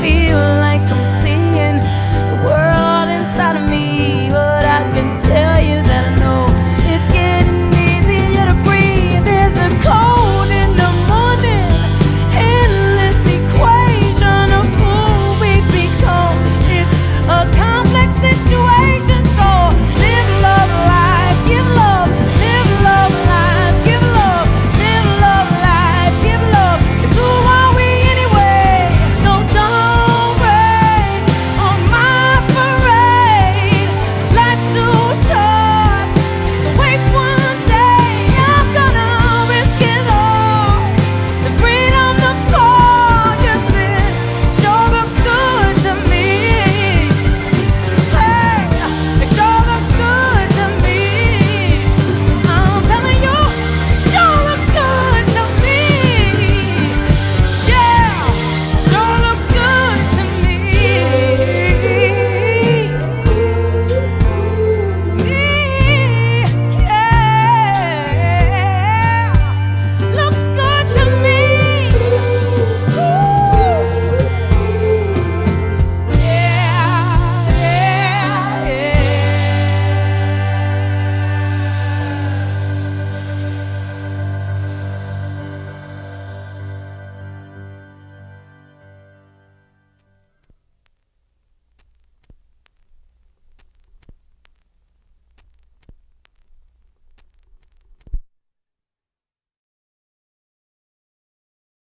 feel